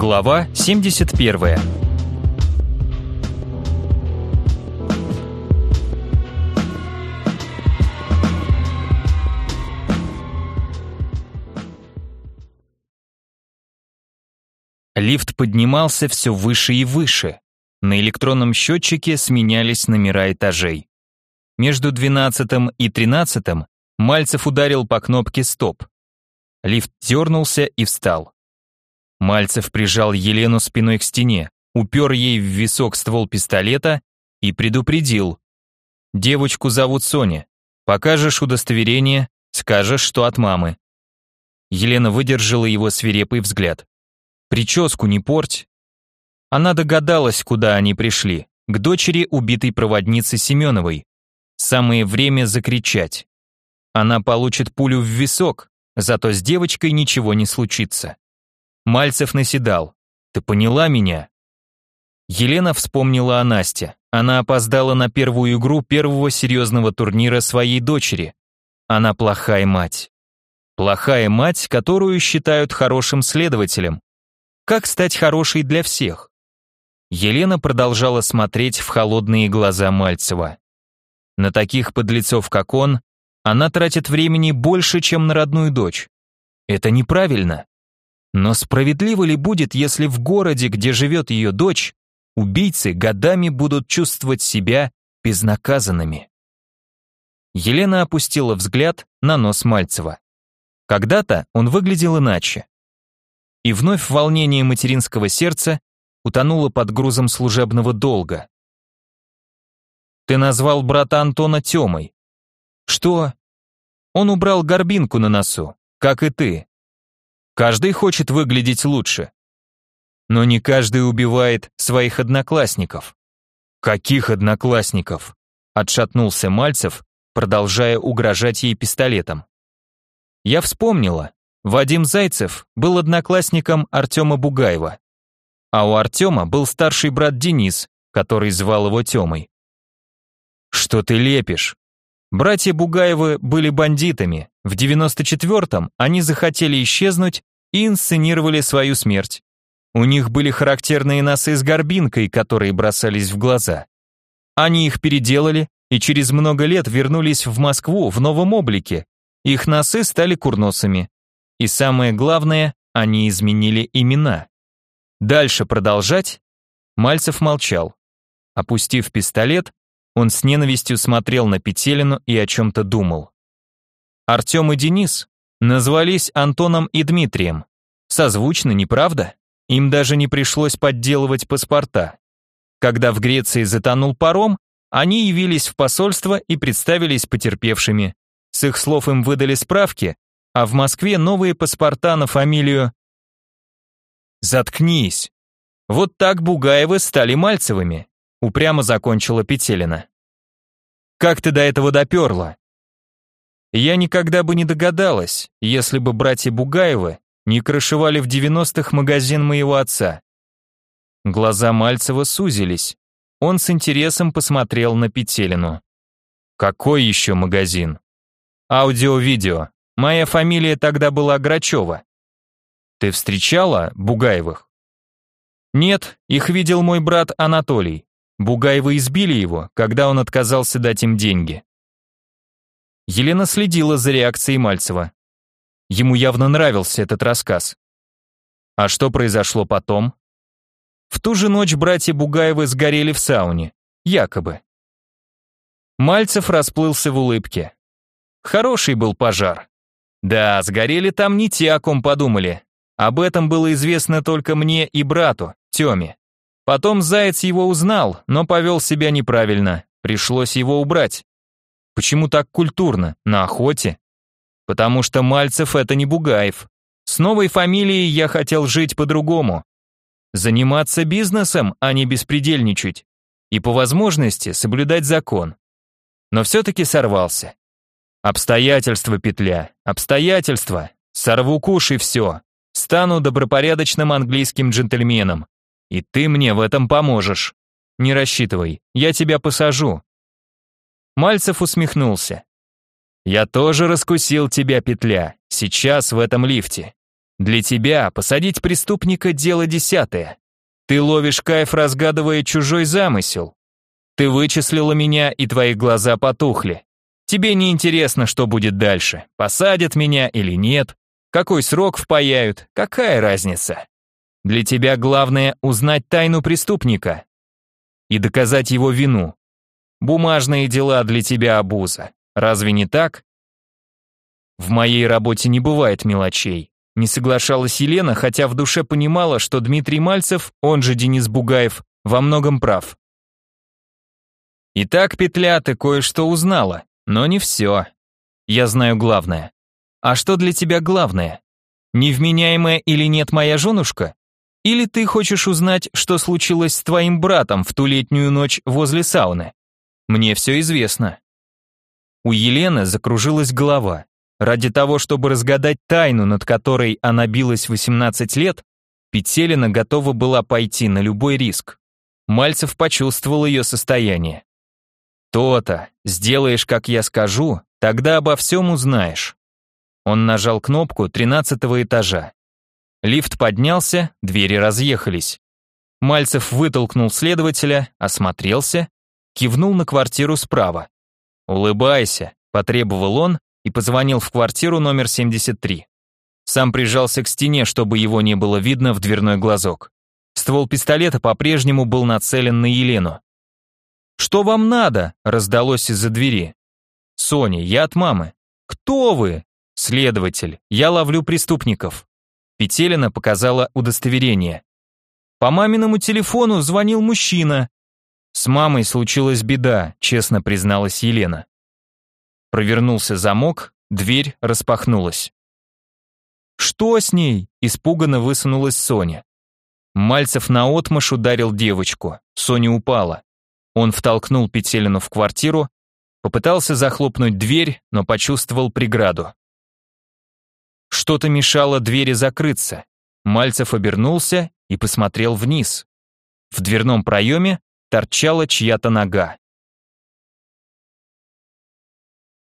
Глава 71. Лифт поднимался все выше и выше. На электронном счетчике сменялись номера этажей. Между 12 и 13 Мальцев ударил по кнопке «Стоп». Лифт дернулся и встал. Мальцев прижал Елену спиной к стене, упер ей в висок ствол пистолета и предупредил. «Девочку зовут Соня. Покажешь удостоверение, скажешь, что от мамы». Елена выдержала его свирепый взгляд. «Прическу не порть». Она догадалась, куда они пришли, к дочери убитой проводницы Семеновой. Самое время закричать. Она получит пулю в висок, зато с девочкой ничего не случится. Мальцев наседал. «Ты поняла меня?» Елена вспомнила о Насте. Она опоздала на первую игру первого серьезного турнира своей дочери. Она плохая мать. Плохая мать, которую считают хорошим следователем. Как стать хорошей для всех? Елена продолжала смотреть в холодные глаза Мальцева. На таких подлецов, как он, она тратит времени больше, чем на родную дочь. Это неправильно. Но справедливо ли будет, если в городе, где живет ее дочь, убийцы годами будут чувствовать себя безнаказанными? Елена опустила взгляд на нос Мальцева. Когда-то он выглядел иначе. И вновь волнение материнского сердца утонуло под грузом служебного долга. «Ты назвал брата Антона Темой». «Что?» «Он убрал горбинку на носу, как и ты. Каждый хочет выглядеть лучше. Но не каждый убивает своих одноклассников. Каких одноклассников? Отшатнулся Мальцев, продолжая угрожать ей пистолетом. Я вспомнила. Вадим Зайцев был одноклассником Артема Бугаева. А у Артема был старший брат Денис, который звал его Темой. Что ты лепишь? Братья Бугаевы были бандитами. В 94-м они захотели исчезнуть и инсценировали свою смерть. У них были характерные носы с горбинкой, которые бросались в глаза. Они их переделали и через много лет вернулись в Москву в новом облике. Их носы стали курносами. И самое главное, они изменили имена. Дальше продолжать? Мальцев молчал. Опустив пистолет, он с ненавистью смотрел на Петелину и о чем-то думал. Артем и Денис Назвались Антоном и Дмитрием. Созвучно, не правда? Им даже не пришлось подделывать паспорта. Когда в Греции затонул паром, они явились в посольство и представились потерпевшими. С их слов им выдали справки, а в Москве новые паспорта на фамилию... Заткнись. Вот так Бугаевы стали Мальцевыми, упрямо закончила Петелина. Как ты до этого доперла? Я никогда бы не догадалась, если бы братья Бугаевы не крышевали в 90-х магазин моего отца. Глаза Мальцева сузились. Он с интересом посмотрел на Петелину. Какой еще магазин? Аудио-видео. Моя фамилия тогда была Грачева. Ты встречала Бугаевых? Нет, их видел мой брат Анатолий. Бугаевы избили его, когда он отказался дать им деньги. Елена следила за реакцией Мальцева. Ему явно нравился этот рассказ. А что произошло потом? В ту же ночь братья Бугаевы сгорели в сауне. Якобы. Мальцев расплылся в улыбке. Хороший был пожар. Да, сгорели там не те, о ком подумали. Об этом было известно только мне и брату, Тёме. Потом Заяц его узнал, но повел себя неправильно. Пришлось его убрать. Почему так культурно? На охоте? Потому что Мальцев это не Бугаев. С новой фамилией я хотел жить по-другому. Заниматься бизнесом, а не беспредельничать. И по возможности соблюдать закон. Но все-таки сорвался. Обстоятельства, петля, обстоятельства. Сорву куш и все. Стану добропорядочным английским джентльменом. И ты мне в этом поможешь. Не рассчитывай, я тебя посажу. Мальцев усмехнулся. «Я тоже раскусил тебя, петля, сейчас в этом лифте. Для тебя посадить преступника – дело десятое. Ты ловишь кайф, разгадывая чужой замысел. Ты вычислила меня, и твои глаза потухли. Тебе не интересно, что будет дальше, посадят меня или нет, какой срок впаяют, какая разница. Для тебя главное узнать тайну преступника и доказать его вину. Бумажные дела для тебя обуза. Разве не так? В моей работе не бывает мелочей. Не соглашалась Елена, хотя в душе понимала, что Дмитрий Мальцев, он же Денис Бугаев, во многом прав. Итак, петля, ты кое-что узнала, но не все. Я знаю главное. А что для тебя главное? Невменяемая или нет моя женушка? Или ты хочешь узнать, что случилось с твоим братом в ту летнюю ночь возле сауны? Мне все известно. У Елены закружилась голова. Ради того, чтобы разгадать тайну, над которой она билась 18 лет, Петелина готова была пойти на любой риск. Мальцев почувствовал ее состояние. «То-то, сделаешь, как я скажу, тогда обо всем узнаешь». Он нажал кнопку тринадцатого этажа. Лифт поднялся, двери разъехались. Мальцев вытолкнул следователя, осмотрелся, кивнул на квартиру справа. «Улыбайся», — потребовал он и позвонил в квартиру номер 73. Сам прижался к стене, чтобы его не было видно в дверной глазок. Ствол пистолета по-прежнему был нацелен на Елену. «Что вам надо?» — раздалось из-за двери. «Соня, я от мамы». «Кто вы?» «Следователь. Я ловлю преступников». Петелина показала удостоверение. «По маминому телефону звонил мужчина». «С мамой случилась беда», — честно призналась Елена. Провернулся замок, дверь распахнулась. «Что с ней?» – испуганно высунулась Соня. Мальцев наотмашь ударил девочку. Соня упала. Он втолкнул Петелину в квартиру, попытался захлопнуть дверь, но почувствовал преграду. Что-то мешало двери закрыться. Мальцев обернулся и посмотрел вниз. В дверном проеме торчала чья-то нога.